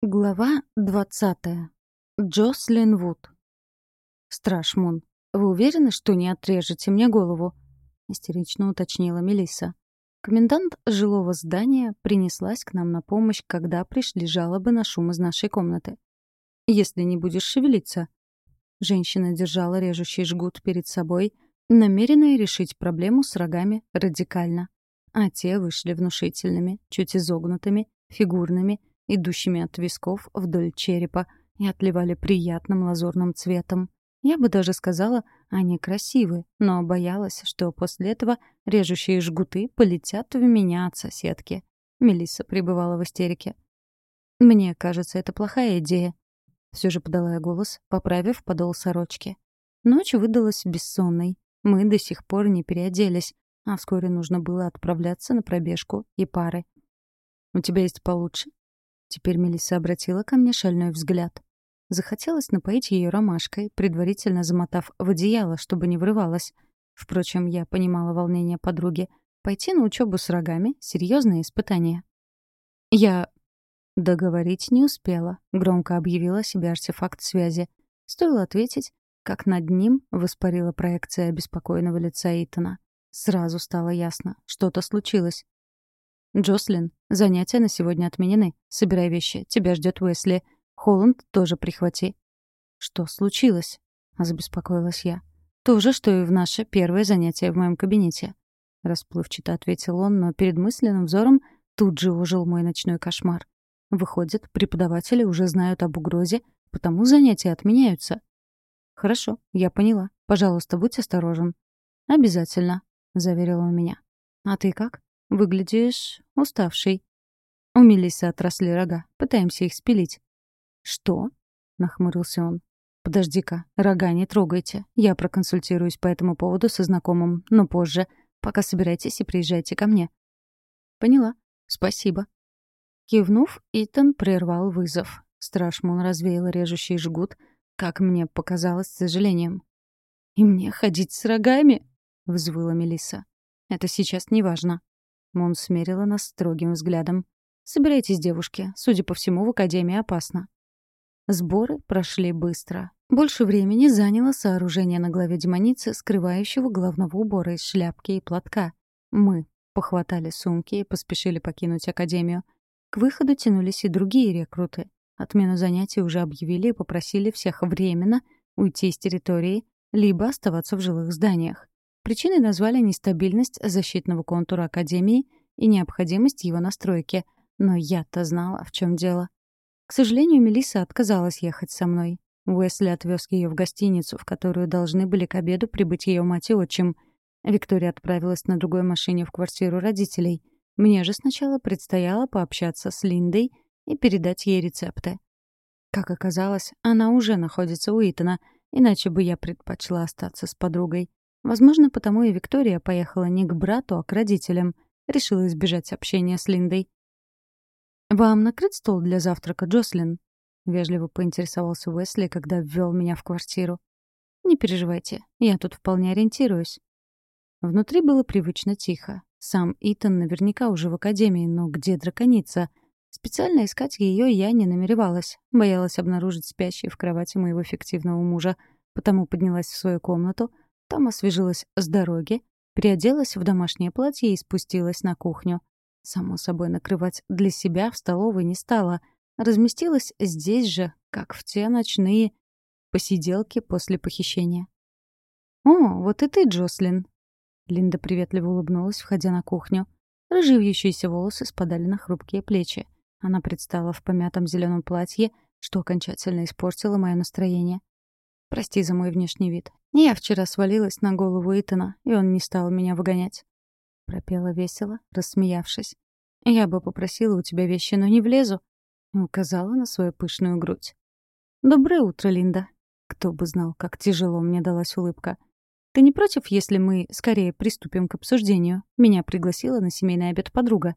Глава двадцатая. Джослин Вуд. «Страж вы уверены, что не отрежете мне голову?» — истерично уточнила Мелисса. Комендант жилого здания принеслась к нам на помощь, когда пришли жалобы на шум из нашей комнаты. «Если не будешь шевелиться...» Женщина держала режущий жгут перед собой, намеренная решить проблему с рогами радикально. А те вышли внушительными, чуть изогнутыми, фигурными — идущими от висков вдоль черепа, и отливали приятным лазурным цветом. Я бы даже сказала, они красивы, но боялась, что после этого режущие жгуты полетят в меня от соседки. Мелисса пребывала в истерике. «Мне кажется, это плохая идея», — все же подала я голос, поправив подол сорочки. Ночь выдалась бессонной. Мы до сих пор не переоделись, а вскоре нужно было отправляться на пробежку и пары. «У тебя есть получше?» Теперь Мелисса обратила ко мне шальной взгляд. Захотелось напоить ее ромашкой, предварительно замотав в одеяло, чтобы не врывалась. Впрочем, я понимала волнение подруги. Пойти на учебу с рогами — серьезное испытание. Я договорить не успела, громко объявила себе артефакт связи. Стоило ответить, как над ним воспарила проекция обеспокоенного лица Итана. Сразу стало ясно, что-то случилось. «Джослин, занятия на сегодня отменены. Собирай вещи. Тебя ждет Уэсли. Холланд тоже прихвати». «Что случилось?» — забеспокоилась я. «То же, что и в наше первое занятие в моем кабинете». Расплывчато ответил он, но перед мысленным взором тут же ожил мой ночной кошмар. Выходит, преподаватели уже знают об угрозе, потому занятия отменяются. «Хорошо, я поняла. Пожалуйста, будь осторожен». «Обязательно», — заверил он меня. «А ты как?» Выглядишь уставший. У Мелиссы отросли рога. Пытаемся их спилить. Что? Нахмурился он. Подожди-ка, рога не трогайте. Я проконсультируюсь по этому поводу со знакомым, но позже. Пока собирайтесь и приезжайте ко мне. Поняла. Спасибо. Кивнув, Итан прервал вызов. Страшмун развеял режущий жгут, как мне показалось, с сожалением. «И мне ходить с рогами?» — взвыла Мелисса. «Это сейчас не важно. Мун смерила нас строгим взглядом. «Собирайтесь, девушки. Судя по всему, в Академии опасно». Сборы прошли быстро. Больше времени заняло сооружение на главе демоницы, скрывающего головного убора из шляпки и платка. Мы похватали сумки и поспешили покинуть Академию. К выходу тянулись и другие рекруты. Отмену занятий уже объявили и попросили всех временно уйти из территории, либо оставаться в жилых зданиях. Причиной назвали нестабильность защитного контура Академии и необходимость его настройки. Но я-то знала, в чем дело. К сожалению, Мелисса отказалась ехать со мной. Уэсли отвез ее в гостиницу, в которую должны были к обеду прибыть ее мать и отчим. Виктория отправилась на другой машине в квартиру родителей. Мне же сначала предстояло пообщаться с Линдой и передать ей рецепты. Как оказалось, она уже находится у Итана, иначе бы я предпочла остаться с подругой. Возможно, потому и Виктория поехала не к брату, а к родителям. Решила избежать общения с Линдой. «Вам накрыт стол для завтрака, Джослин?» — вежливо поинтересовался Уэсли, когда ввел меня в квартиру. «Не переживайте, я тут вполне ориентируюсь». Внутри было привычно тихо. Сам Итан наверняка уже в академии, но где драконица? Специально искать ее я не намеревалась. Боялась обнаружить спящей в кровати моего фиктивного мужа, потому поднялась в свою комнату — там освежилась с дороги, переоделась в домашнее платье и спустилась на кухню. Само собой, накрывать для себя в столовой не стала. Разместилась здесь же, как в те ночные посиделки после похищения. «О, вот и ты, Джослин!» Линда приветливо улыбнулась, входя на кухню. Рыжевьющиеся волосы спадали на хрупкие плечи. Она предстала в помятом зеленом платье, что окончательно испортило мое настроение. «Прости за мой внешний вид. Я вчера свалилась на голову Итана, и он не стал меня выгонять. Пропела весело, рассмеявшись. «Я бы попросила у тебя вещи, но не влезу», — указала на свою пышную грудь. «Доброе утро, Линда». Кто бы знал, как тяжело мне далась улыбка. «Ты не против, если мы скорее приступим к обсуждению? Меня пригласила на семейный обед подруга».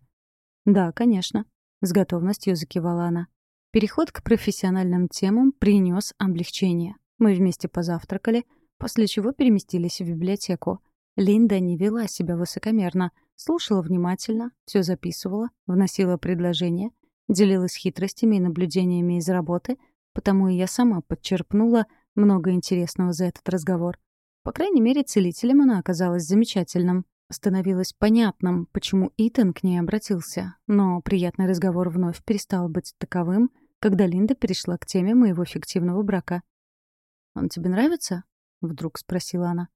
«Да, конечно», — с готовностью закивала она. Переход к профессиональным темам принес облегчение. Мы вместе позавтракали — после чего переместились в библиотеку. Линда не вела себя высокомерно, слушала внимательно, все записывала, вносила предложения, делилась хитростями и наблюдениями из работы, потому и я сама подчерпнула много интересного за этот разговор. По крайней мере, целителем она оказалась замечательным. Становилось понятным, почему Итан к ней обратился, но приятный разговор вновь перестал быть таковым, когда Линда перешла к теме моего фиктивного брака. «Он тебе нравится?» — вдруг спросила она.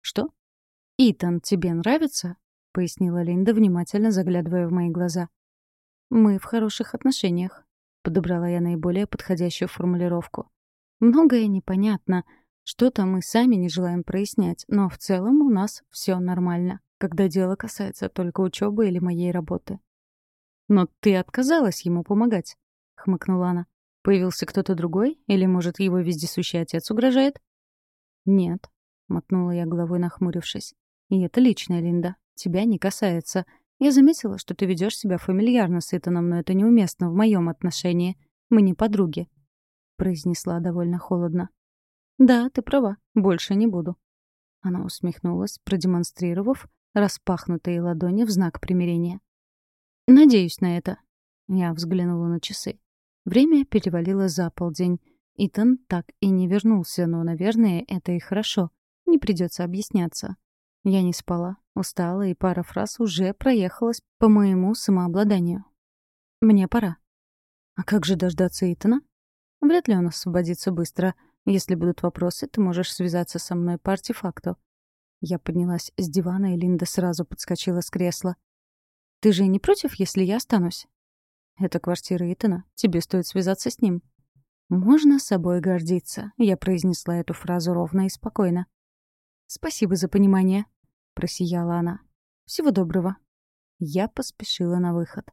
«Что?» «Итан тебе нравится?» — пояснила Линда, внимательно заглядывая в мои глаза. «Мы в хороших отношениях», — подобрала я наиболее подходящую формулировку. «Многое непонятно. Что-то мы сами не желаем прояснять, но в целом у нас все нормально, когда дело касается только учебы или моей работы». «Но ты отказалась ему помогать», — хмыкнула она. «Появился кто-то другой? Или, может, его вездесущий отец угрожает?» «Нет», — мотнула я головой, нахмурившись. «И это личная, Линда. Тебя не касается. Я заметила, что ты ведешь себя фамильярно с Итаном, но это неуместно в моем отношении. Мы не подруги», — произнесла довольно холодно. «Да, ты права. Больше не буду». Она усмехнулась, продемонстрировав распахнутые ладони в знак примирения. «Надеюсь на это». Я взглянула на часы. Время перевалило за полдень. Итан так и не вернулся, но, наверное, это и хорошо. Не придется объясняться. Я не спала, устала, и пара фраз уже проехалась по моему самообладанию. Мне пора. А как же дождаться Итана? Вряд ли он освободится быстро. Если будут вопросы, ты можешь связаться со мной по артефакту. Я поднялась с дивана, и Линда сразу подскочила с кресла. «Ты же не против, если я останусь?» «Это квартира Итана. Тебе стоит связаться с ним». «Можно собой гордиться», — я произнесла эту фразу ровно и спокойно. «Спасибо за понимание», — просияла она. «Всего доброго». Я поспешила на выход.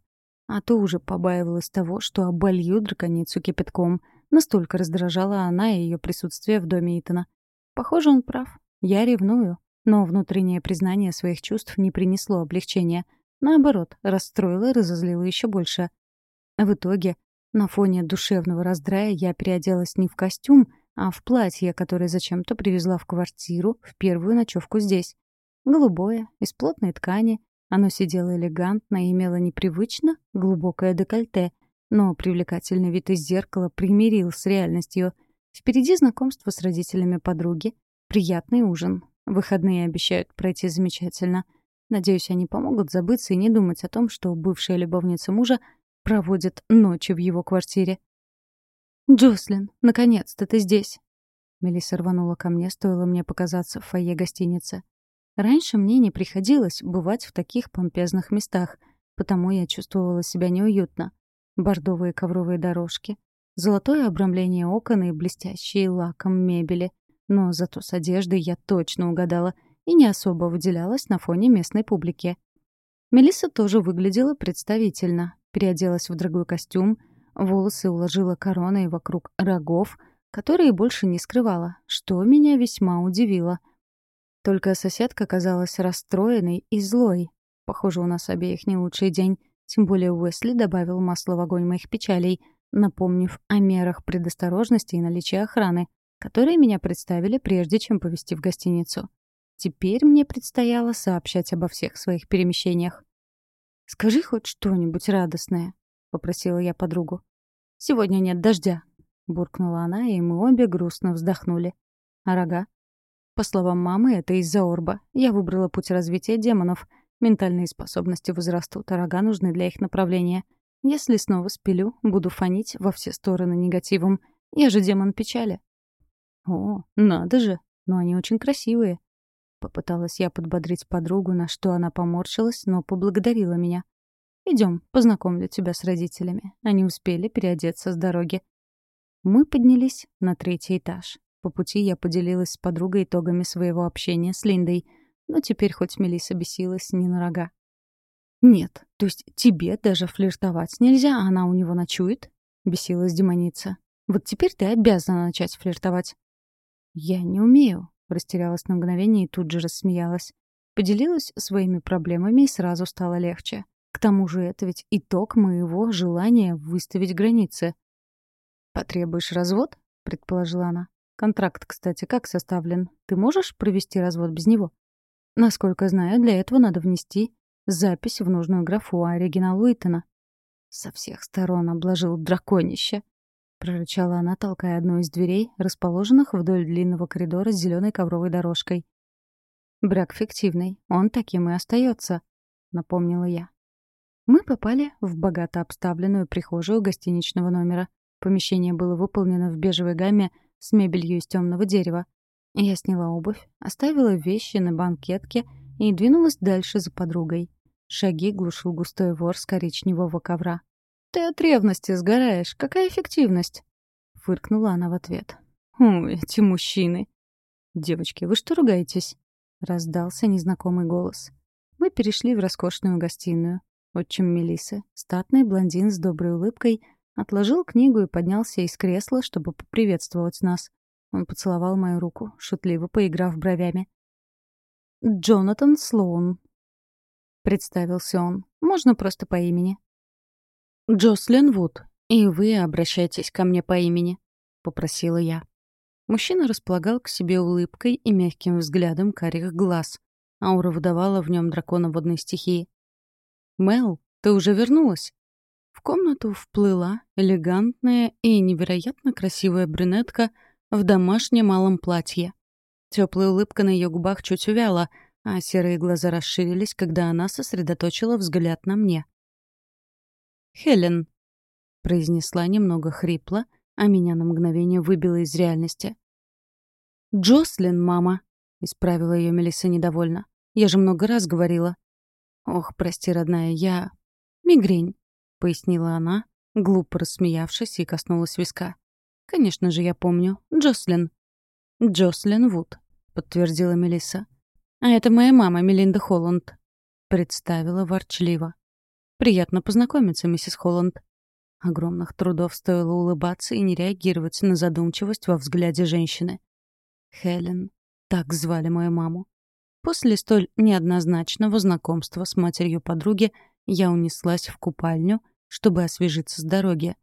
А то уже побаивалась того, что оболью драконицу кипятком. Настолько раздражала она и ее присутствие в доме Итана. Похоже, он прав. Я ревную. Но внутреннее признание своих чувств не принесло облегчения. Наоборот, расстроило и разозлило еще больше. В итоге на фоне душевного раздрая я переоделась не в костюм, а в платье, которое зачем-то привезла в квартиру в первую ночевку здесь. Голубое, из плотной ткани, оно сидело элегантно и имело непривычно глубокое декольте, но привлекательный вид из зеркала примирил с реальностью. Впереди знакомство с родителями подруги, приятный ужин. Выходные обещают пройти замечательно. Надеюсь, они помогут забыться и не думать о том, что бывшая любовница мужа проводит ночи в его квартире. «Джослин, наконец-то ты здесь!» Мелисса рванула ко мне, стоило мне показаться в фойе гостиницы. Раньше мне не приходилось бывать в таких помпезных местах, потому я чувствовала себя неуютно. Бордовые ковровые дорожки, золотое обрамление окон и блестящие лаком мебели. Но зато с одеждой я точно угадала и не особо выделялась на фоне местной публики. Мелисса тоже выглядела представительно, переоделась в дорогой костюм, волосы уложила короной вокруг рогов, которые больше не скрывала, что меня весьма удивило. Только соседка казалась расстроенной и злой. Похоже, у нас обеих не лучший день. Тем более Уэсли добавил масло в огонь моих печалей, напомнив о мерах предосторожности и наличии охраны, которые меня представили, прежде чем повезти в гостиницу. Теперь мне предстояло сообщать обо всех своих перемещениях. «Скажи хоть что-нибудь радостное», — попросила я подругу. «Сегодня нет дождя», — буркнула она, и мы обе грустно вздохнули. «А рога?» По словам мамы, это из-за орба. Я выбрала путь развития демонов. Ментальные способности возрастут, а рога нужны для их направления. Если снова спилю, буду фонить во все стороны негативом. Я же демон печали. О, надо же, но они очень красивые. Попыталась я подбодрить подругу, на что она поморщилась, но поблагодарила меня. Идем, познакомлю тебя с родителями. Они успели переодеться с дороги. Мы поднялись на третий этаж. По пути я поделилась с подругой итогами своего общения с Линдой. Но теперь хоть Мелисса бесилась не на рога. «Нет, то есть тебе даже флиртовать нельзя, а она у него ночует?» — бесилась демоница. «Вот теперь ты обязана начать флиртовать». «Я не умею», Растерялась на мгновение и тут же рассмеялась. Поделилась своими проблемами и сразу стало легче. К тому же это ведь итог моего желания выставить границы. «Потребуешь развод?» — предположила она. «Контракт, кстати, как составлен? Ты можешь провести развод без него?» «Насколько знаю, для этого надо внести запись в нужную графу оригинал Уитона». Со всех сторон обложил драконище. Прорычала она, толкая одну из дверей, расположенных вдоль длинного коридора с зеленой ковровой дорожкой. «Брак фиктивный, он таким и остается», — напомнила я. Мы попали в богато обставленную прихожую гостиничного номера. Помещение было выполнено в бежевой гамме с мебелью из темного дерева. Я сняла обувь, оставила вещи на банкетке и двинулась дальше за подругой. Шаги глушил густой вор с коричневого ковра. «Ты от ревности сгораешь. Какая эффективность?» Фыркнула она в ответ. «У, эти мужчины!» «Девочки, вы что ругаетесь?» Раздался незнакомый голос. Мы перешли в роскошную гостиную. Отчим Мелисы, статный блондин с доброй улыбкой, отложил книгу и поднялся из кресла, чтобы поприветствовать нас. Он поцеловал мою руку, шутливо поиграв бровями. «Джонатан Слоун», Представился он. Можно просто по имени. «Джослин Вуд, и вы обращайтесь ко мне по имени», — попросила я. Мужчина располагал к себе улыбкой и мягким взглядом карих глаз. Аура выдавала в нем дракона водной стихии. «Мел, ты уже вернулась?» В комнату вплыла элегантная и невероятно красивая брюнетка в домашнем малом платье. Теплая улыбка на ее губах чуть увяла — а серые глаза расширились, когда она сосредоточила взгляд на мне. «Хелен», — произнесла немного хрипло, а меня на мгновение выбило из реальности. «Джослин, мама», — исправила ее Мелисса недовольно. «Я же много раз говорила». «Ох, прости, родная, я...» «Мигрень», — пояснила она, глупо рассмеявшись и коснулась виска. «Конечно же, я помню. Джослин». «Джослин Вуд», — подтвердила Мелисса. «А это моя мама, Мелинда Холланд», — представила ворчливо. «Приятно познакомиться, миссис Холланд». Огромных трудов стоило улыбаться и не реагировать на задумчивость во взгляде женщины. Хелен. Так звали мою маму. После столь неоднозначного знакомства с матерью подруги я унеслась в купальню, чтобы освежиться с дороги.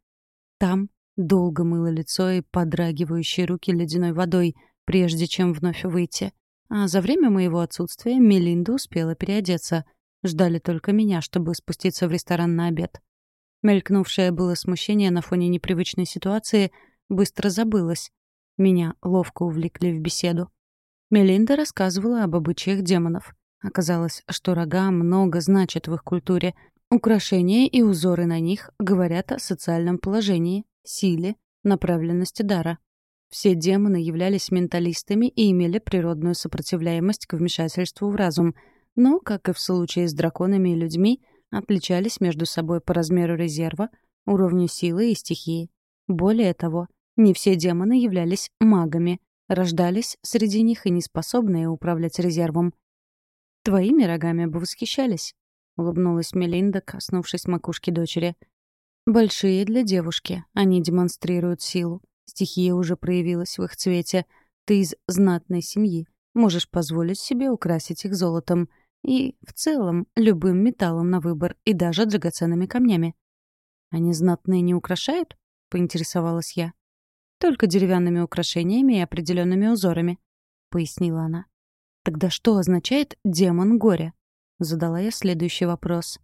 Там долго мыла лицо и подрагивающие руки ледяной водой, прежде чем вновь выйти. А за время моего отсутствия Мелинда успела переодеться. Ждали только меня, чтобы спуститься в ресторан на обед. Мелькнувшее было смущение на фоне непривычной ситуации быстро забылось. Меня ловко увлекли в беседу. Мелинда рассказывала об обычаях демонов. Оказалось, что рога много значат в их культуре. Украшения и узоры на них говорят о социальном положении, силе, направленности дара. Все демоны являлись менталистами и имели природную сопротивляемость к вмешательству в разум, но, как и в случае с драконами и людьми, отличались между собой по размеру резерва, уровню силы и стихии. Более того, не все демоны являлись магами, рождались среди них и неспособные управлять резервом. «Твоими рогами бы восхищались», — улыбнулась Мелинда, коснувшись макушки дочери. «Большие для девушки, они демонстрируют силу. Стихия уже проявилась в их цвете. Ты из знатной семьи. Можешь позволить себе украсить их золотом. И, в целом, любым металлом на выбор, и даже драгоценными камнями. «Они знатные не украшают?» — поинтересовалась я. «Только деревянными украшениями и определенными узорами», — пояснила она. «Тогда что означает «демон горя»?» — задала я следующий вопрос.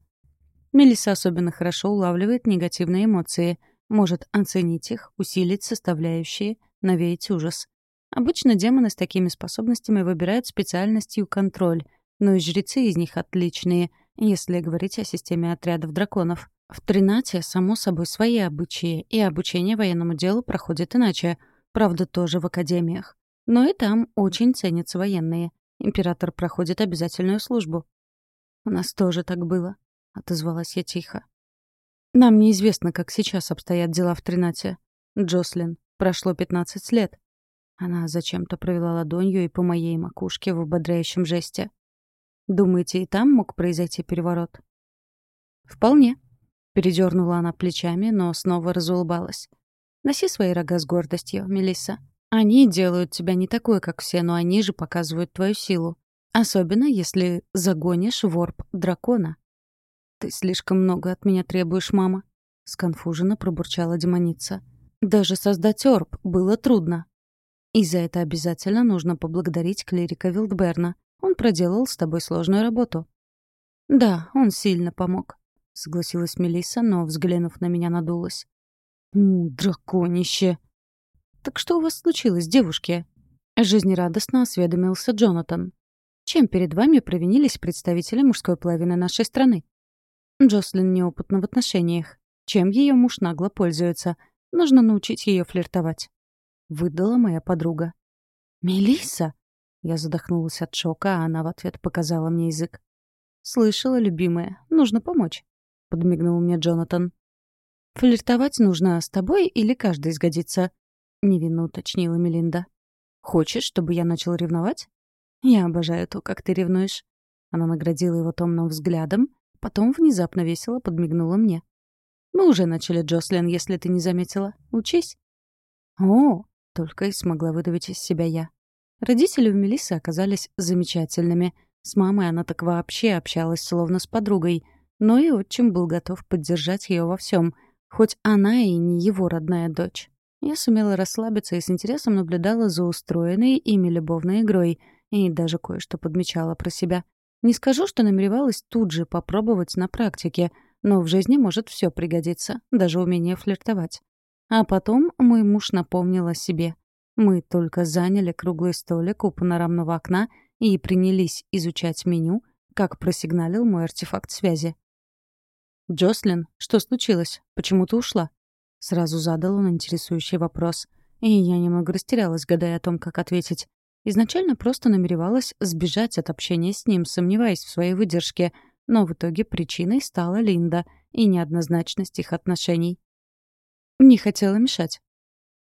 Мелисса особенно хорошо улавливает негативные эмоции — может оценить их, усилить составляющие, навеять ужас. Обычно демоны с такими способностями выбирают специальностью контроль, но и жрецы из них отличные, если говорить о системе отрядов драконов. В Тринате, само собой, свои обычаи, и обучение военному делу проходит иначе, правда, тоже в академиях. Но и там очень ценятся военные. Император проходит обязательную службу. «У нас тоже так было», — отозвалась я тихо. Нам неизвестно, как сейчас обстоят дела в Тринате. Джослин, прошло 15 лет. Она зачем-то провела ладонью и по моей макушке в ободряющем жесте. Думаете, и там мог произойти переворот? Вполне. Передернула она плечами, но снова разулыбалась. Носи свои рога с гордостью, Мелисса. Они делают тебя не такой, как все, но они же показывают твою силу. Особенно, если загонишь ворп дракона. «Ты слишком много от меня требуешь, мама», — сконфуженно пробурчала демоница. «Даже создать орб было трудно. И за это обязательно нужно поблагодарить клирика Вилдберна. Он проделал с тобой сложную работу». «Да, он сильно помог», — согласилась Мелисса, но, взглянув на меня, надулась. «У, драконище!» «Так что у вас случилось, девушки?» Жизнерадостно осведомился Джонатан. «Чем перед вами провинились представители мужской половины нашей страны?» Джослин неопытна в отношениях. Чем ее муж нагло пользуется? Нужно научить ее флиртовать. Выдала моя подруга. Мелисса! Я задохнулась от шока, а она в ответ показала мне язык. «Слышала, любимая. Нужно помочь», — подмигнул мне Джонатан. «Флиртовать нужно с тобой или каждый сгодится?» — невинно уточнила Мелинда. «Хочешь, чтобы я начал ревновать?» «Я обожаю то, как ты ревнуешь». Она наградила его томным взглядом, потом внезапно весело подмигнула мне. «Мы уже начали, Джослин, если ты не заметила. Учись». «О!» — только и смогла выдавить из себя я. Родители у Мелиссы оказались замечательными. С мамой она так вообще общалась, словно с подругой. Но и отчим был готов поддержать ее во всем, хоть она и не его родная дочь. Я сумела расслабиться и с интересом наблюдала за устроенной ими любовной игрой, и даже кое-что подмечала про себя. Не скажу, что намеревалась тут же попробовать на практике, но в жизни может все пригодиться, даже умение флиртовать. А потом мой муж напомнил о себе. Мы только заняли круглый столик у панорамного окна и принялись изучать меню, как просигналил мой артефакт связи. «Джослин, что случилось? Почему ты ушла?» Сразу задал он интересующий вопрос. И я немного растерялась, гадая о том, как ответить. Изначально просто намеревалась сбежать от общения с ним, сомневаясь в своей выдержке, но в итоге причиной стала Линда и неоднозначность их отношений. Не хотела мешать.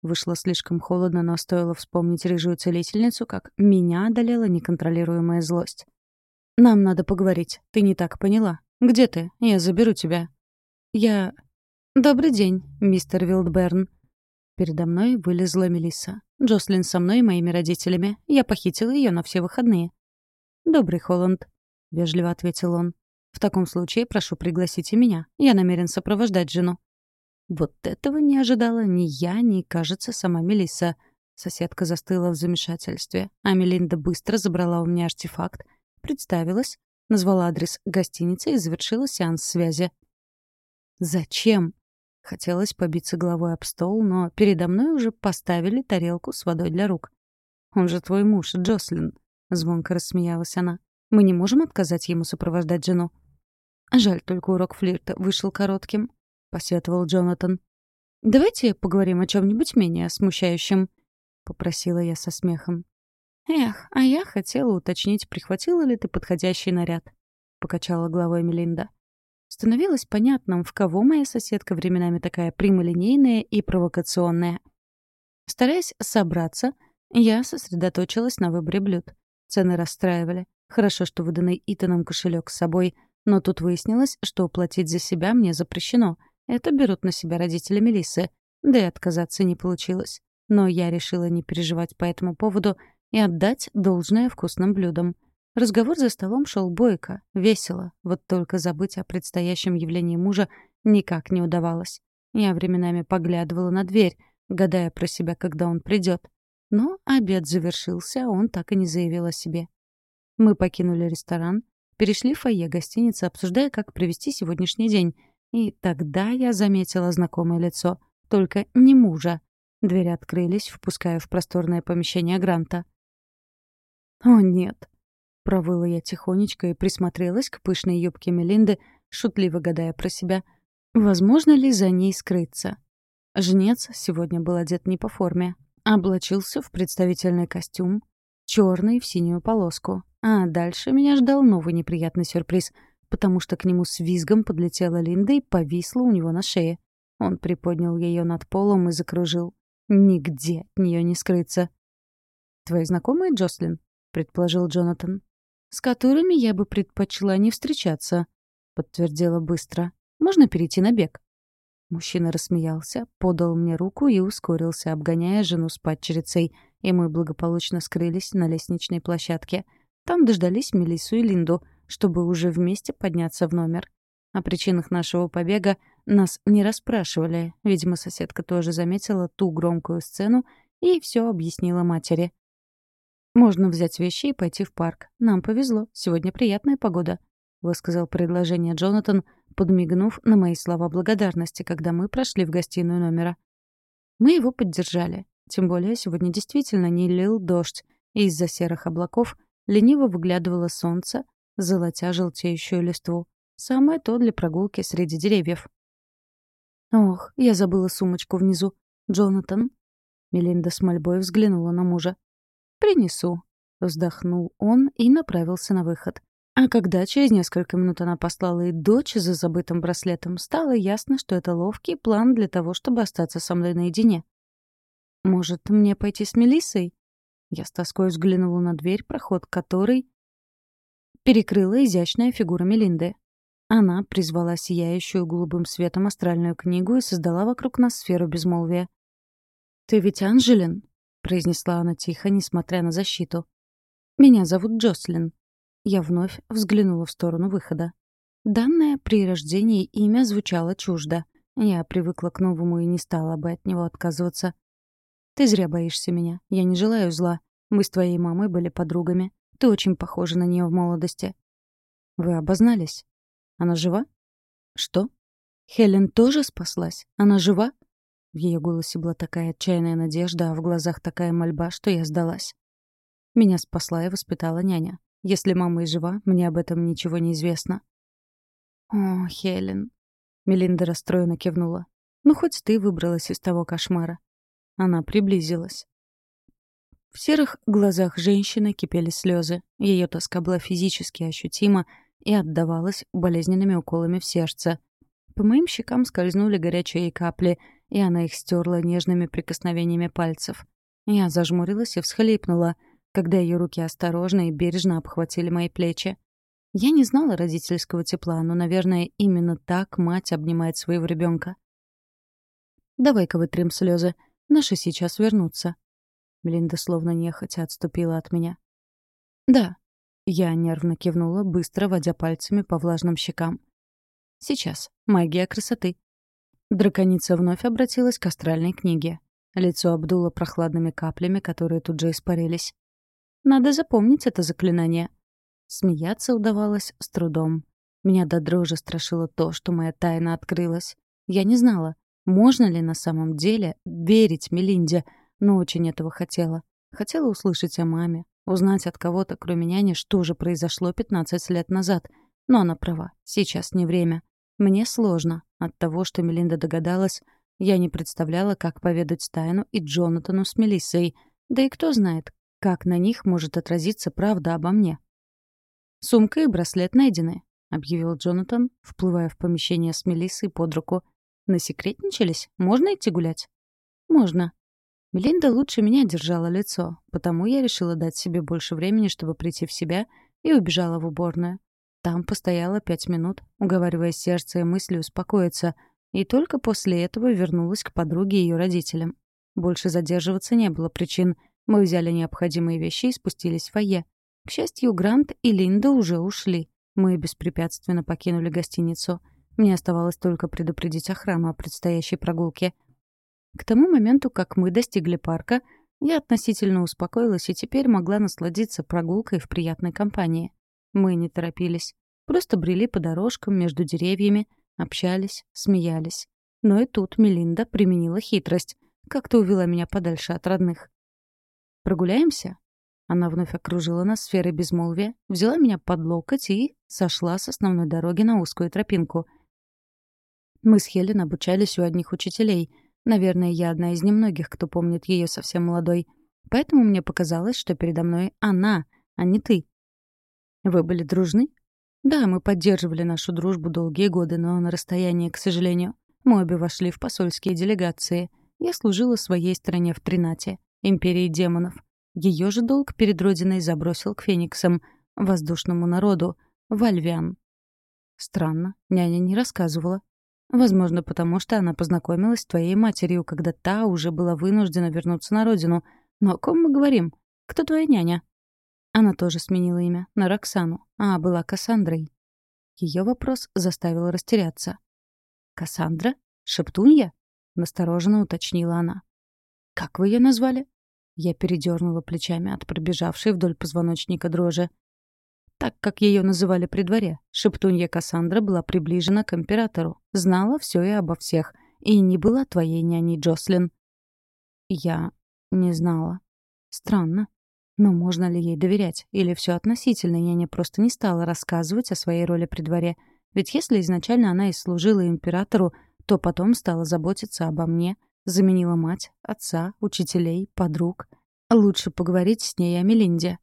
Вышло слишком холодно, но стоило вспомнить рыжую целительницу, как меня одолела неконтролируемая злость. «Нам надо поговорить. Ты не так поняла. Где ты? Я заберу тебя». «Я...» «Добрый день, мистер Вилдберн». Передо мной вылезла Мелисса. Джослин со мной и моими родителями. Я похитила ее на все выходные. «Добрый Холланд», — вежливо ответил он. «В таком случае прошу пригласить и меня. Я намерен сопровождать жену». Вот этого не ожидала ни я, ни, кажется, сама Мелисса. Соседка застыла в замешательстве, а Мелинда быстро забрала у меня артефакт, представилась, назвала адрес гостиницы и завершила сеанс связи. «Зачем?» Хотелось побиться головой об стол, но передо мной уже поставили тарелку с водой для рук. «Он же твой муж, Джослин», — звонко рассмеялась она. «Мы не можем отказать ему сопровождать жену». Жаль, только урок флирта вышел коротким, — посетовал Джонатан. «Давайте поговорим о чем-нибудь менее смущающем», — попросила я со смехом. «Эх, а я хотела уточнить, прихватила ли ты подходящий наряд», — покачала головой Мелинда. Становилось понятным, в кого моя соседка временами такая прямолинейная и провокационная. Стараясь собраться, я сосредоточилась на выборе блюд. Цены расстраивали. Хорошо, что выданный Итаном кошелек с собой, но тут выяснилось, что платить за себя мне запрещено. Это берут на себя родители Мелиссы, да и отказаться не получилось. Но я решила не переживать по этому поводу и отдать должное вкусным блюдам — Разговор за столом шел бойко, весело, вот только забыть о предстоящем явлении мужа никак не удавалось. Я временами поглядывала на дверь, гадая про себя, когда он придет. Но обед завершился, а он так и не заявил о себе. Мы покинули ресторан, перешли в фойе гостиницы, обсуждая, как провести сегодняшний день. И тогда я заметила знакомое лицо, только не мужа. Двери открылись, впуская в просторное помещение Гранта. «О, нет!» Провыла я тихонечко и присмотрелась к пышной юбке Мелинды, шутливо гадая про себя. Возможно ли за ней скрыться? Жнец сегодня был одет не по форме. Облачился в представительный костюм, черный в синюю полоску. А дальше меня ждал новый неприятный сюрприз, потому что к нему с визгом подлетела Линда и повисла у него на шее. Он приподнял ее над полом и закружил. Нигде от нее не скрыться. «Твои знакомые, Джослин?» — предположил Джонатан с которыми я бы предпочла не встречаться», — подтвердила быстро. «Можно перейти на бег?» Мужчина рассмеялся, подал мне руку и ускорился, обгоняя жену с падчерицей, и мы благополучно скрылись на лестничной площадке. Там дождались Мелиссу и Линду, чтобы уже вместе подняться в номер. О причинах нашего побега нас не расспрашивали. Видимо, соседка тоже заметила ту громкую сцену и все объяснила матери. «Можно взять вещи и пойти в парк. Нам повезло. Сегодня приятная погода», — высказал предложение Джонатан, подмигнув на мои слова благодарности, когда мы прошли в гостиную номера. Мы его поддержали. Тем более сегодня действительно не лил дождь, и из-за серых облаков лениво выглядывало солнце, золотя желтеющую листву. Самое то для прогулки среди деревьев. «Ох, я забыла сумочку внизу. Джонатан?» Мелинда с мольбой взглянула на мужа. «Принесу», — вздохнул он и направился на выход. А когда через несколько минут она послала и дочь за забытым браслетом, стало ясно, что это ловкий план для того, чтобы остаться со мной наедине. «Может, мне пойти с Мелиссой?» Я с тоской взглянула на дверь, проход которой перекрыла изящная фигура Мелинды. Она призвала сияющую голубым светом астральную книгу и создала вокруг нас сферу безмолвия. «Ты ведь Анжелин?» — произнесла она тихо, несмотря на защиту. «Меня зовут Джослин». Я вновь взглянула в сторону выхода. Данное при рождении имя звучало чуждо. Я привыкла к новому и не стала бы от него отказываться. «Ты зря боишься меня. Я не желаю зла. Мы с твоей мамой были подругами. Ты очень похожа на нее в молодости». «Вы обознались?» Она жива? Что? Хелен тоже спаслась? Она жива? В ее голосе была такая отчаянная надежда, а в глазах такая мольба, что я сдалась. Меня спасла и воспитала няня. Если мама и жива, мне об этом ничего не известно. О, Хелен. Мелинда расстроенно кивнула. Ну, хоть ты выбралась из того кошмара. Она приблизилась. В серых глазах женщины кипели слезы. Ее тоска была физически ощутима, и отдавалась болезненными уколами в сердце. По моим щекам скользнули горячие капли, и она их стерла нежными прикосновениями пальцев. Я зажмурилась и всхлипнула, когда ее руки осторожно и бережно обхватили мои плечи. Я не знала родительского тепла, но, наверное, именно так мать обнимает своего ребенка. «Давай-ка вытрем слезы. Наши сейчас вернутся». Мелинда словно нехотя отступила от меня. «Да», я нервно кивнула, быстро водя пальцами по влажным щекам. «Сейчас. Магия красоты». Драконица вновь обратилась к астральной книге. Лицо обдуло прохладными каплями, которые тут же испарились. «Надо запомнить это заклинание». Смеяться удавалось с трудом. Меня до дрожи страшило то, что моя тайна открылась. Я не знала, можно ли на самом деле верить Мелинде, но очень этого хотела. Хотела услышать о маме, Узнать от кого-то, кроме няни, что же произошло 15 лет назад. Но она права. Сейчас не время. Мне сложно. От того, что Мелинда догадалась, я не представляла, как поведать тайну и Джонатану с Мелиссой. Да и кто знает, как на них может отразиться правда обо мне. «Сумка и браслет найдены», — объявил Джонатан, вплывая в помещение с Мелиссой под руку. «Насекретничались? Можно идти гулять?» «Можно», Мелинда лучше меня держала лицо, потому я решила дать себе больше времени, чтобы прийти в себя, и убежала в уборную. Там постояла пять минут, уговаривая сердце и мысли успокоиться, и только после этого вернулась к подруге и ее родителям. Больше задерживаться не было причин. Мы взяли необходимые вещи и спустились в фойе. К счастью, Грант и Линда уже ушли. Мы беспрепятственно покинули гостиницу. Мне оставалось только предупредить охрану о предстоящей прогулке — к тому моменту, как мы достигли парка, я относительно успокоилась и теперь могла насладиться прогулкой в приятной компании. Мы не торопились, просто брели по дорожкам между деревьями, общались, смеялись. Но и тут Мелинда применила хитрость, как-то увела меня подальше от родных. «Прогуляемся?» Она вновь окружила нас сферой безмолвия, взяла меня под локоть и сошла с основной дороги на узкую тропинку. Мы с Хелен обучались у одних учителей — Наверное, я одна из немногих, кто помнит ее совсем молодой. Поэтому мне показалось, что передо мной она, а не ты. Вы были дружны? Да, мы поддерживали нашу дружбу долгие годы, но на расстоянии, к сожалению. Мы обе вошли в посольские делегации. Я служила своей стране в Тринате, империи демонов. Ее же долг перед Родиной забросил к фениксам, воздушному народу, в Альвиан. Странно, няня не рассказывала. Возможно, потому что она познакомилась с твоей матерью, когда та уже была вынуждена вернуться на родину. Но о ком мы говорим? Кто твоя няня?» Она тоже сменила имя на Роксану, а была Кассандрой. Ее вопрос заставил растеряться. «Кассандра? Шептунья?» — настороженно уточнила она. «Как вы ее назвали?» Я передернула плечами от пробежавшей вдоль позвоночника дрожи. Так как ее называли при дворе. Шептунья Кассандра была приближена к императору, знала все и обо всех, и не была твоей няней Джослин. Я не знала. Странно. Но можно ли ей доверять? Или все относительно, няня просто не стала рассказывать о своей роли при дворе? Ведь если изначально она и служила императору, то потом стала заботиться обо мне, заменила мать, отца, учителей, подруг. Лучше поговорить с ней о Мелинде,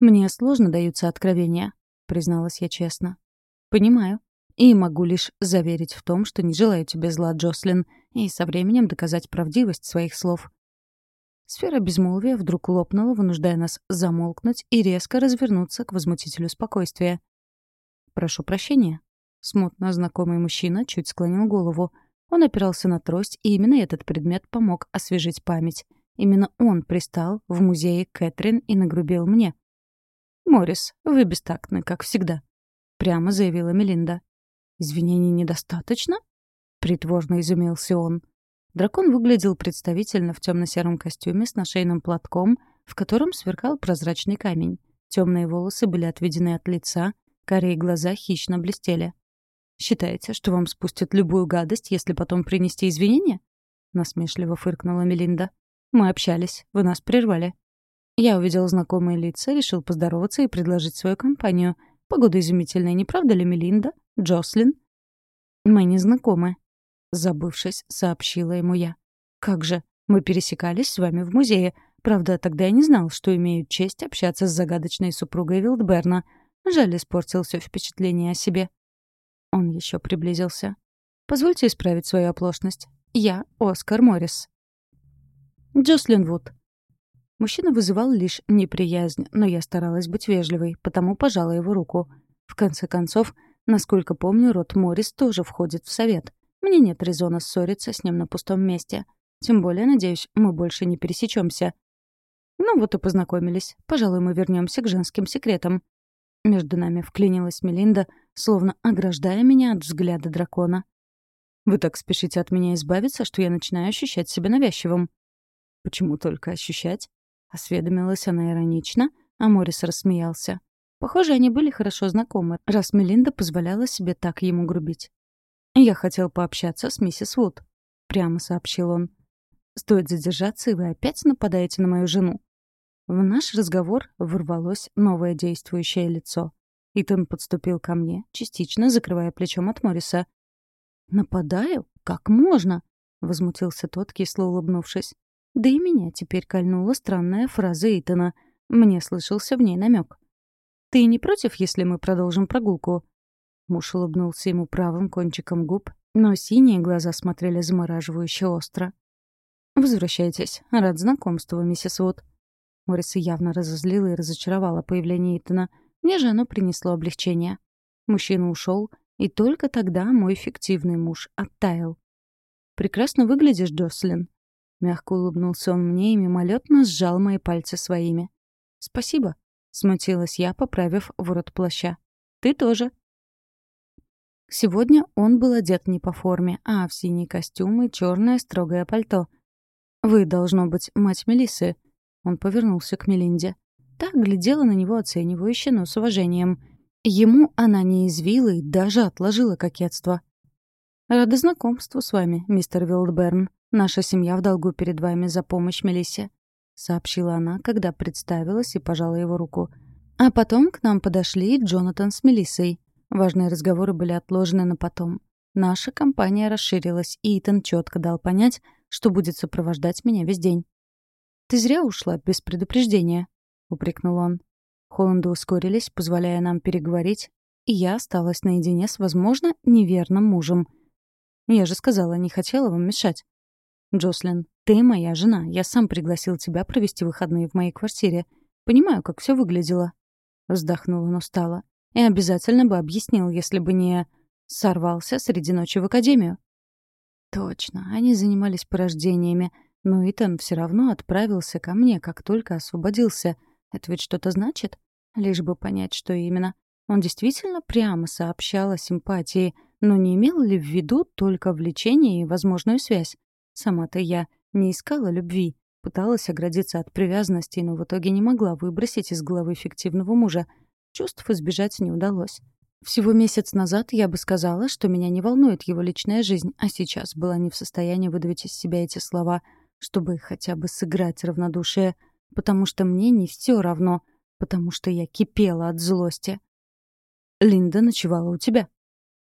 «Мне сложно даются откровения», — призналась я честно. «Понимаю. И могу лишь заверить в том, что не желаю тебе зла, Джослин, и со временем доказать правдивость своих слов». Сфера безмолвия вдруг лопнула, вынуждая нас замолкнуть и резко развернуться к возмутителю спокойствия. «Прошу прощения». Смутно знакомый мужчина чуть склонил голову. Он опирался на трость, и именно этот предмет помог освежить память. Именно он пристал в музее Кэтрин и нагрубил мне. «Моррис, вы бестактны, как всегда», — прямо заявила Мелинда. «Извинений недостаточно?» — притворно изумился он. Дракон выглядел представительно в темно-сером костюме с нашейным платком, в котором сверкал прозрачный камень. Темные волосы были отведены от лица, корей глаза хищно блестели. «Считаете, что вам спустят любую гадость, если потом принести извинения?» — насмешливо фыркнула Мелинда. «Мы общались, вы нас прервали». Я увидел знакомые лица, решил поздороваться и предложить свою компанию. Погода изумительная, не правда ли, Мелинда? Джослин? Мы не знакомы. Забывшись, сообщила ему я. Как же, мы пересекались с вами в музее. Правда, тогда я не знал, что имею честь общаться с загадочной супругой Вилдберна. Жаль, испортил все впечатление о себе. Он еще приблизился. Позвольте исправить свою оплошность. Я Оскар Моррис. Джослин Вуд. Мужчина вызывал лишь неприязнь, но я старалась быть вежливой, потому пожала его руку. В конце концов, насколько помню, род Моррис тоже входит в совет. Мне нет резона ссориться с ним на пустом месте. Тем более, надеюсь, мы больше не пересечемся. Ну вот и познакомились. Пожалуй, мы вернемся к женским секретам. Между нами вклинилась Мелинда, словно ограждая меня от взгляда дракона. «Вы так спешите от меня избавиться, что я начинаю ощущать себя навязчивым». «Почему только ощущать?» Осведомилась она иронично, а Морис рассмеялся. Похоже, они были хорошо знакомы, раз Мелинда позволяла себе так ему грубить. «Я хотел пообщаться с миссис Вуд», — прямо сообщил он. «Стоит задержаться, и вы опять нападаете на мою жену». В наш разговор ворвалось новое действующее лицо. Итан подступил ко мне, частично закрывая плечом от Морриса. «Нападаю? Как можно?» — возмутился тот, кисло улыбнувшись. Да и меня теперь кольнула странная фраза Итана. Мне слышался в ней намек. «Ты не против, если мы продолжим прогулку?» Муж улыбнулся ему правым кончиком губ, но синие глаза смотрели замораживающе остро. «Возвращайтесь. Рад знакомству, миссис Вуд». Морриса явно разозлила и разочаровала появление Итана. Мне же оно принесло облегчение. Мужчина ушел, и только тогда мой фиктивный муж оттаял. «Прекрасно выглядишь, Джослин», Мягко улыбнулся он мне и мимолетно сжал мои пальцы своими. «Спасибо», — смутилась я, поправив ворот плаща. «Ты тоже». Сегодня он был одет не по форме, а в синий костюм и черное строгое пальто. «Вы, должно быть, мать Мелисы. Он повернулся к Мелинде. Та глядела на него оценивающе, но с уважением. Ему она не извила и даже отложила кокетство. «Рада знакомству с вами, мистер Вилдберн», Наша семья в долгу перед вами за помощь Мелиссе», — сообщила она, когда представилась и пожала его руку. А потом к нам подошли Джонатан с Мелиссой. Важные разговоры были отложены на потом. Наша компания расширилась, и Итан четко дал понять, что будет сопровождать меня весь день. «Ты зря ушла без предупреждения», — упрекнул он. Холланды ускорились, позволяя нам переговорить, и я осталась наедине с, возможно, неверным мужем. Я же сказала, не хотела вам мешать. «Джослин, ты моя жена. Я сам пригласил тебя провести выходные в моей квартире. Понимаю, как все выглядело». Вздохнула, но устала. «И обязательно бы объяснил, если бы не... сорвался среди ночи в академию». Точно, они занимались порождениями, но Итан все равно отправился ко мне, как только освободился. Это ведь что-то значит? Лишь бы понять, что именно. Он действительно прямо сообщал о симпатии, но не имел ли в виду только влечение и возможную связь? Сама-то я не искала любви, пыталась оградиться от привязанности, но в итоге не могла выбросить из головы фиктивного мужа. Чувств избежать не удалось. Всего месяц назад я бы сказала, что меня не волнует его личная жизнь, а сейчас была не в состоянии выдавить из себя эти слова, чтобы хотя бы сыграть равнодушие, потому что мне не все равно, потому что я кипела от злости. «Линда ночевала у тебя?»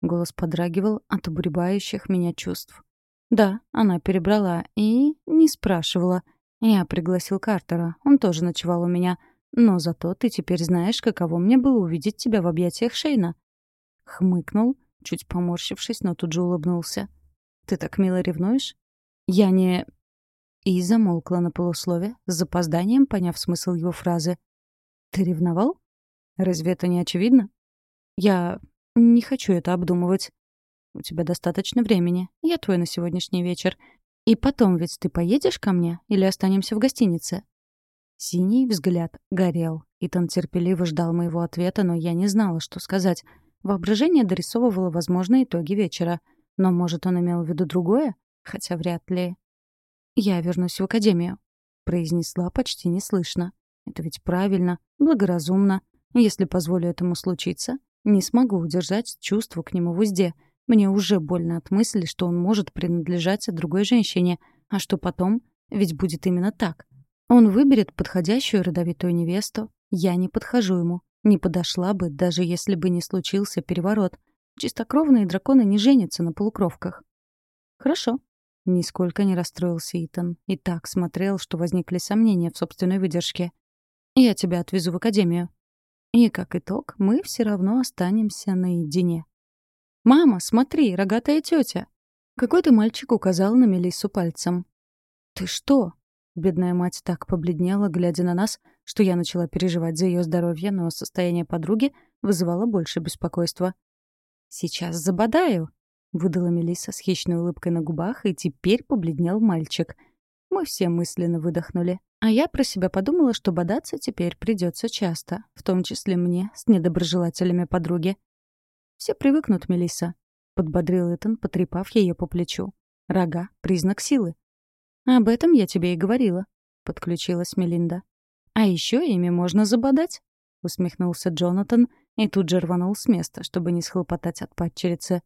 Голос подрагивал от обуревающих меня чувств. Да, она перебрала и не спрашивала. Я пригласил Картера, он тоже ночевал у меня. Но зато ты теперь знаешь, каково мне было увидеть тебя в объятиях Шейна. Хмыкнул, чуть поморщившись, но тут же улыбнулся. Ты так мило ревнуешь? Я не... И замолкла на полуслове, с запозданием поняв смысл его фразы. «Ты ревновал? Разве это не очевидно?» «Я не хочу это обдумывать. У тебя достаточно времени. Я твой на сегодняшний вечер. И потом ведь ты поедешь ко мне или останемся в гостинице?» Синий взгляд горел. Итан терпеливо ждал моего ответа, но я не знала, что сказать. Воображение дорисовывало возможные итоги вечера. Но, может, он имел в виду другое? Хотя вряд ли. «Я вернусь в академию», — произнесла почти неслышно. «Это ведь правильно, благоразумно. Если позволю этому случиться, не смогу удержать чувство к нему в узде. Мне уже больно от мысли, что он может принадлежать другой женщине. А что потом? Ведь будет именно так. Он выберет подходящую родовитую невесту. Я не подхожу ему. Не подошла бы, даже если бы не случился переворот. Чистокровные драконы не женятся на полукровках. Хорошо. Нисколько не расстроился Итан. И так смотрел, что возникли сомнения в собственной выдержке. Я тебя отвезу в академию. И, как итог, мы все равно останемся наедине. «Мама, смотри, рогатая тетя!» Какой-то мальчик указал на Мелиссу пальцем. «Ты что?» Бедная мать так побледнела, глядя на нас, что я начала переживать за ее здоровье, но состояние подруги вызывало больше беспокойства. «Сейчас забодаю!» — выдала Мелисса с хищной улыбкой на губах, и теперь побледнел мальчик. Мы все мысленно выдохнули. А я про себя подумала, что бодаться теперь придется часто, в том числе мне, с недоброжелателями подруги. «Все привыкнут, Мелисса», — подбодрил Итан, потрепав ее по плечу. «Рога — признак силы». «Об этом я тебе и говорила», — подключилась Мелинда. «А еще ими можно забодать», — усмехнулся Джонатан и тут же рванул с места, чтобы не схлопотать от падчерицы.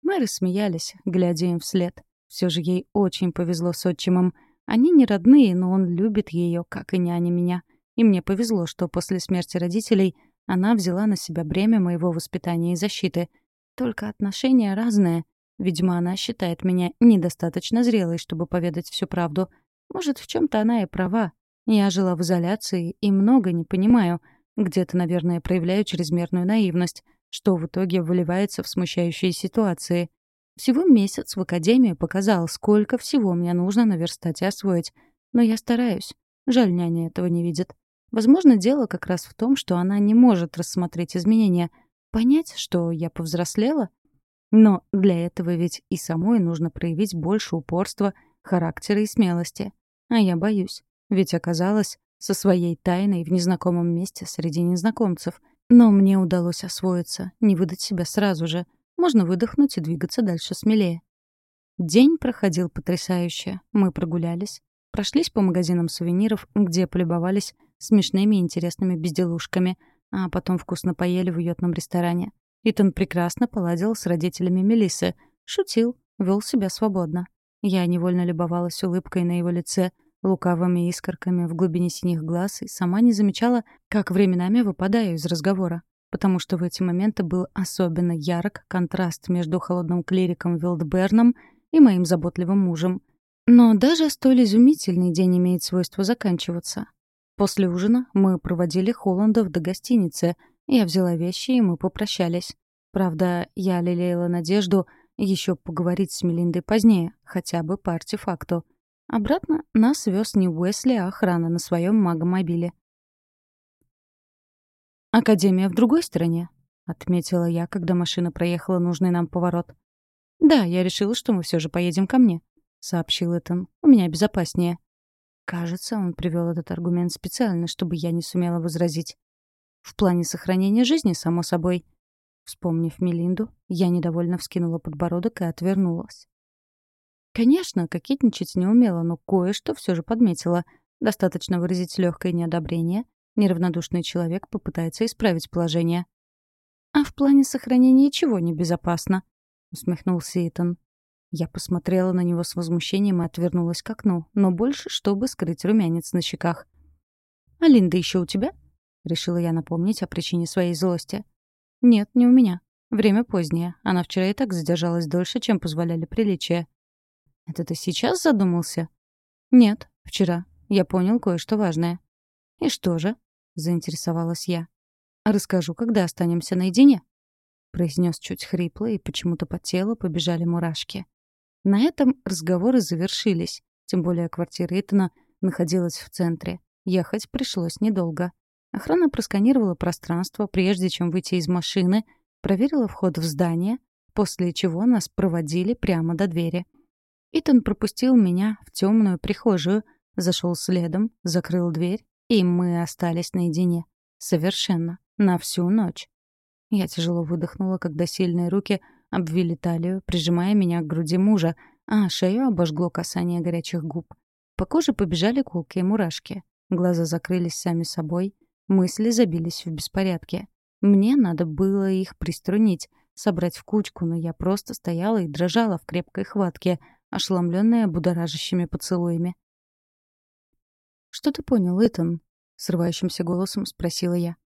Мы рассмеялись, глядя им вслед. Все же ей очень повезло с отчимом — они не родные, но он любит ее, как и няня меня. И мне повезло, что после смерти родителей она взяла на себя бремя моего воспитания и защиты. Только отношения разные. Видимо, она считает меня недостаточно зрелой, чтобы поведать всю правду. Может, в чем то она и права. Я жила в изоляции и много не понимаю. Где-то, наверное, проявляю чрезмерную наивность, что в итоге выливается в смущающие ситуации — всего месяц в академии показал, сколько всего мне нужно наверстать и освоить. Но я стараюсь. Жаль, няня этого не видит. Возможно, дело как раз в том, что она не может рассмотреть изменения, понять, что я повзрослела. Но для этого ведь и самой нужно проявить больше упорства, характера и смелости. А я боюсь. Ведь оказалась со своей тайной в незнакомом месте среди незнакомцев. Но мне удалось освоиться, не выдать себя сразу же — можно выдохнуть и двигаться дальше смелее. День проходил потрясающе. Мы прогулялись, прошлись по магазинам сувениров, где полюбовались смешными и интересными безделушками, а потом вкусно поели в уютном ресторане. Итан прекрасно поладил с родителями Мелисы, шутил, вел себя свободно. Я невольно любовалась улыбкой на его лице, лукавыми искорками в глубине синих глаз и сама не замечала, как временами выпадаю из разговора потому что в эти моменты был особенно ярок контраст между холодным клириком Вилдберном и моим заботливым мужем. Но даже столь изумительный день имеет свойство заканчиваться. После ужина мы проводили Холландов до гостиницы. Я взяла вещи, и мы попрощались. Правда, я лелеяла надежду еще поговорить с Мелиндой позднее, хотя бы по артефакту. Обратно нас вез не Уэсли, а охрана на своем магомобиле. «Академия в другой стороне», — отметила я, когда машина проехала нужный нам поворот. «Да, я решила, что мы все же поедем ко мне», — сообщил Этан. «У меня безопаснее». Кажется, он привел этот аргумент специально, чтобы я не сумела возразить. В плане сохранения жизни, само собой. Вспомнив Мелинду, я недовольно вскинула подбородок и отвернулась. Конечно, кокетничать не умела, но кое-что все же подметила. Достаточно выразить легкое неодобрение, неравнодушный человек попытается исправить положение. «А в плане сохранения чего небезопасно?» — усмехнулся Итан. Я посмотрела на него с возмущением и отвернулась к окну, но больше, чтобы скрыть румянец на щеках. «А Линда еще у тебя?» — решила я напомнить о причине своей злости. «Нет, не у меня. Время позднее. Она вчера и так задержалась дольше, чем позволяли приличия». «Это ты сейчас задумался?» «Нет, вчера. Я понял кое-что важное». «И что же?» — заинтересовалась я. «Расскажу, когда останемся наедине», — произнес чуть хрипло, и почему-то по телу побежали мурашки. На этом разговоры завершились, тем более квартира Итана находилась в центре. Ехать пришлось недолго. Охрана просканировала пространство, прежде чем выйти из машины, проверила вход в здание, после чего нас проводили прямо до двери. Итан пропустил меня в темную прихожую, зашел следом, закрыл дверь, и мы остались наедине. Совершенно. На всю ночь. Я тяжело выдохнула, когда сильные руки обвили талию, прижимая меня к груди мужа, а шею обожгло касание горячих губ. По коже побежали колкие мурашки. Глаза закрылись сами собой, мысли забились в беспорядке. Мне надо было их приструнить, собрать в кучку, но я просто стояла и дрожала в крепкой хватке, ошеломленная будоражащими поцелуями. «Что ты понял, Итан?» — срывающимся голосом спросила я.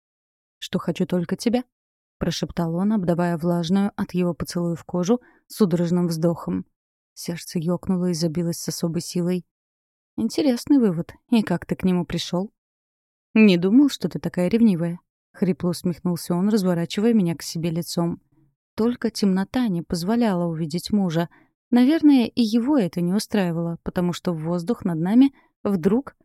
«Что хочу только тебя?» — прошептал он, обдавая влажную от его поцелуев кожу судорожным вздохом. Сердце ёкнуло и забилось с особой силой. «Интересный вывод. И как ты к нему пришел? «Не думал, что ты такая ревнивая», — хрипло усмехнулся он, разворачивая меня к себе лицом. Только темнота не позволяла увидеть мужа. Наверное, и его это не устраивало, потому что в воздух над нами вдруг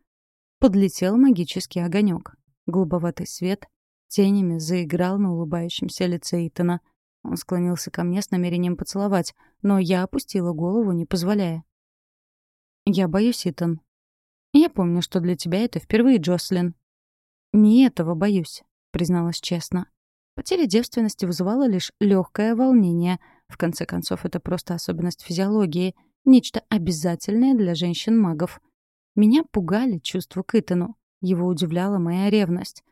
подлетел магический огонек. Голубоватый свет тенями заиграл на улыбающемся лице Итана. Он склонился ко мне с намерением поцеловать, но я опустила голову, не позволяя. «Я боюсь, Итан». «Я помню, что для тебя это впервые, Джослин». «Не этого боюсь», — призналась честно. Потеря девственности вызывала лишь легкое волнение. В конце концов, это просто особенность физиологии, нечто обязательное для женщин-магов. Меня пугали чувства к Итану. Его удивляла моя ревность.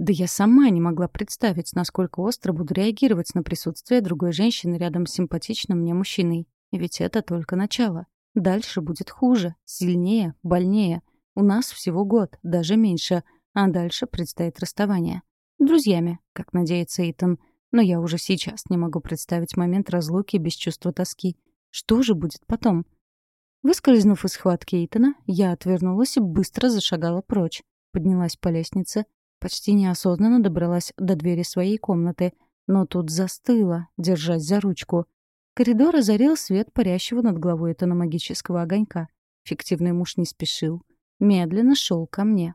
Да я сама не могла представить, насколько остро буду реагировать на присутствие другой женщины рядом с симпатичным мне мужчиной. Ведь это только начало. Дальше будет хуже, сильнее, больнее. У нас всего год, даже меньше, а дальше предстоит расставание. Друзьями, как надеется Итан. Но я уже сейчас не могу представить момент разлуки без чувства тоски. Что же будет потом? Выскользнув из схватки Итана, я отвернулась и быстро зашагала прочь. Поднялась по лестнице, Почти неосознанно добралась до двери своей комнаты, но тут застыла, держась за ручку. Коридор озарил свет парящего над головой этого магического огонька. Фиктивный муж не спешил. Медленно шел ко мне.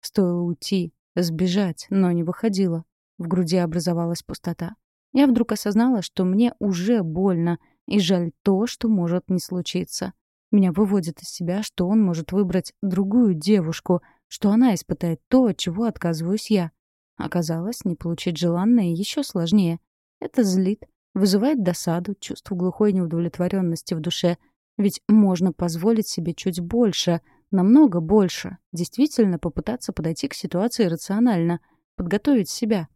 Стоило уйти, сбежать, но не выходило. В груди образовалась пустота. Я вдруг осознала, что мне уже больно, и жаль то, что может не случиться. Меня выводит из себя, что он может выбрать другую девушку, что она испытает то, от чего отказываюсь я. Оказалось, не получить желанное еще сложнее. Это злит, вызывает досаду, чувство глухой неудовлетворенности в душе. Ведь можно позволить себе чуть больше, намного больше, действительно попытаться подойти к ситуации рационально, подготовить себя.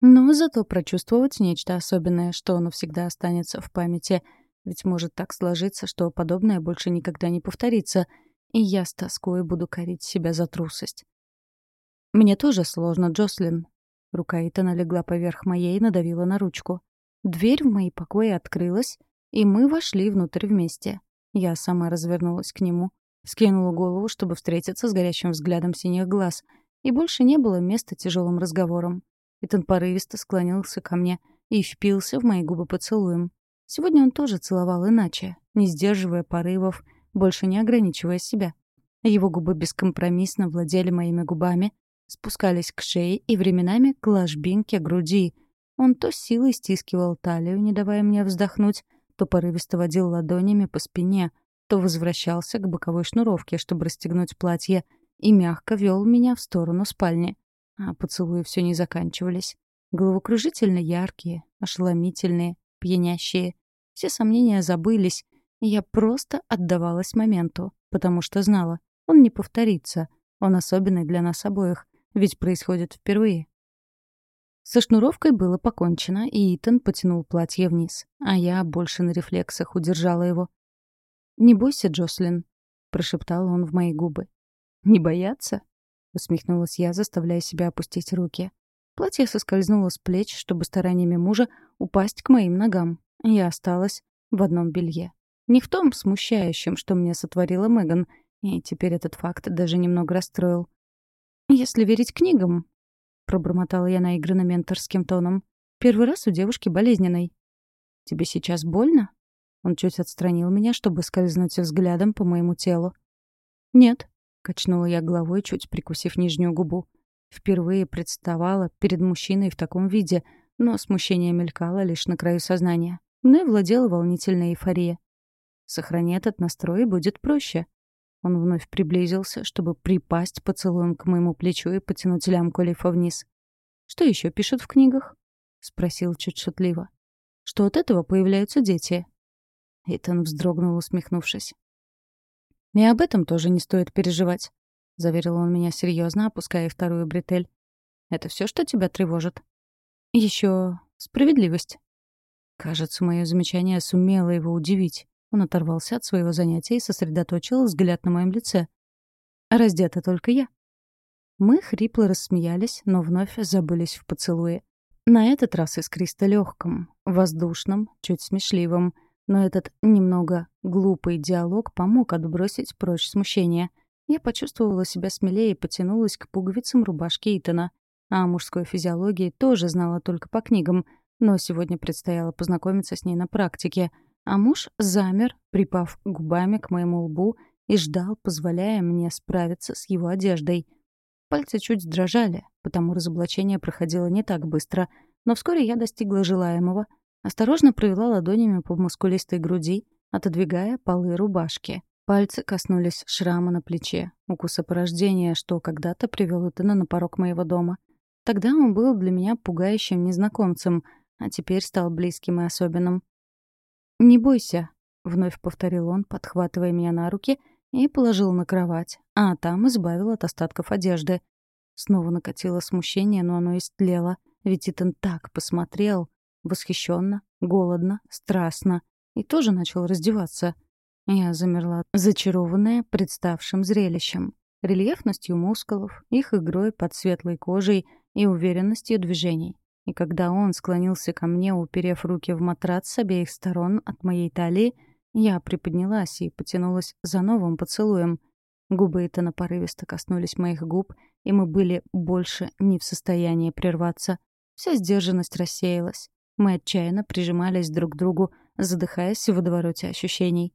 Но зато прочувствовать нечто особенное, что навсегда останется в памяти. Ведь может так сложиться, что подобное больше никогда не повторится — и я с тоской буду корить себя за трусость. «Мне тоже сложно, Джослин». Рука Итана легла поверх моей и надавила на ручку. Дверь в мои покои открылась, и мы вошли внутрь вместе. Я сама развернулась к нему, скинула голову, чтобы встретиться с горящим взглядом синих глаз, и больше не было места тяжелым разговорам. Итан порывисто склонился ко мне и впился в мои губы поцелуем. Сегодня он тоже целовал иначе, не сдерживая порывов, больше не ограничивая себя. Его губы бескомпромиссно владели моими губами, спускались к шее и временами к ложбинке груди. Он то силой стискивал талию, не давая мне вздохнуть, то порывисто водил ладонями по спине, то возвращался к боковой шнуровке, чтобы расстегнуть платье, и мягко вел меня в сторону спальни. А поцелуи все не заканчивались. Головокружительно яркие, ошеломительные, пьянящие. Все сомнения забылись, я просто отдавалась моменту, потому что знала, он не повторится. Он особенный для нас обоих. ведь происходит впервые. Со шнуровкой было покончено, и Итан потянул платье вниз, а я больше на рефлексах удержала его. «Не бойся, Джослин», — прошептал он в мои губы. «Не бояться?» — усмехнулась я, заставляя себя опустить руки. Платье соскользнуло с плеч, чтобы стараниями мужа упасть к моим ногам. Я осталась в одном белье. Не в том смущающем, что мне сотворила Меган, и теперь этот факт даже немного расстроил. «Если верить книгам», — пробормотала я наигранно менторским тоном, — «первый раз у девушки болезненной». «Тебе сейчас больно?» Он чуть отстранил меня, чтобы скользнуть взглядом по моему телу. «Нет», — качнула я головой, чуть прикусив нижнюю губу. Впервые представала перед мужчиной в таком виде, но смущение мелькало лишь на краю сознания. Мной владела волнительная эйфория. Сохрани этот настрой, и будет проще. Он вновь приблизился, чтобы припасть поцелуем к моему плечу и потянуть лямку лифа вниз. «Что еще пишут в книгах?» — спросил чуть шутливо. «Что от этого появляются дети?» Итан вздрогнул, усмехнувшись. «И об этом тоже не стоит переживать. — заверил он меня серьезно, опуская вторую бретель. «Это все, что тебя тревожит?» Еще справедливость». Кажется, мое замечание сумело его удивить. Он оторвался от своего занятия и сосредоточил взгляд на моем лице. «Раздета только я». Мы хрипло рассмеялись, но вновь забылись в поцелуе. На этот раз искристо легком, воздушном, чуть смешливом. Но этот немного глупый диалог помог отбросить прочь смущение — я почувствовала себя смелее и потянулась к пуговицам рубашки Итана. А о мужской физиологии тоже знала только по книгам, но сегодня предстояло познакомиться с ней на практике. А муж замер, припав губами к моему лбу, и ждал, позволяя мне справиться с его одеждой. Пальцы чуть дрожали, потому разоблачение проходило не так быстро, но вскоре я достигла желаемого. Осторожно провела ладонями по мускулистой груди, отодвигая полы рубашки. Пальцы коснулись шрама на плече, укуса порождения, что когда-то привел Итана на порог моего дома. Тогда он был для меня пугающим незнакомцем, а теперь стал близким и особенным. «Не бойся», — вновь повторил он, подхватывая меня на руки и положил на кровать, а там избавил от остатков одежды. Снова накатило смущение, но оно истлело, ведь Итан так посмотрел, восхищенно, голодно, страстно, и тоже начал раздеваться — я замерла, зачарованная представшим зрелищем. Рельефностью мускулов, их игрой под светлой кожей и уверенностью движений. И когда он склонился ко мне, уперев руки в матрац с обеих сторон от моей талии, я приподнялась и потянулась за новым поцелуем. Губы Итана порывисто коснулись моих губ, и мы были больше не в состоянии прерваться. Вся сдержанность рассеялась. Мы отчаянно прижимались друг к другу, задыхаясь в водовороте ощущений.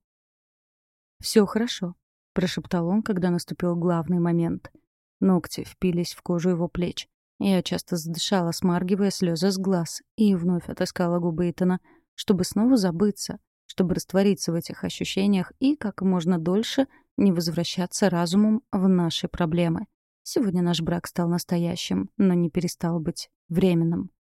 Все хорошо», — прошептал он, когда наступил главный момент. Ногти впились в кожу его плеч. Я часто задышала, смаргивая слезы с глаз, и вновь отыскала губы Итана, чтобы снова забыться, чтобы раствориться в этих ощущениях и как можно дольше не возвращаться разумом в наши проблемы. Сегодня наш брак стал настоящим, но не перестал быть временным.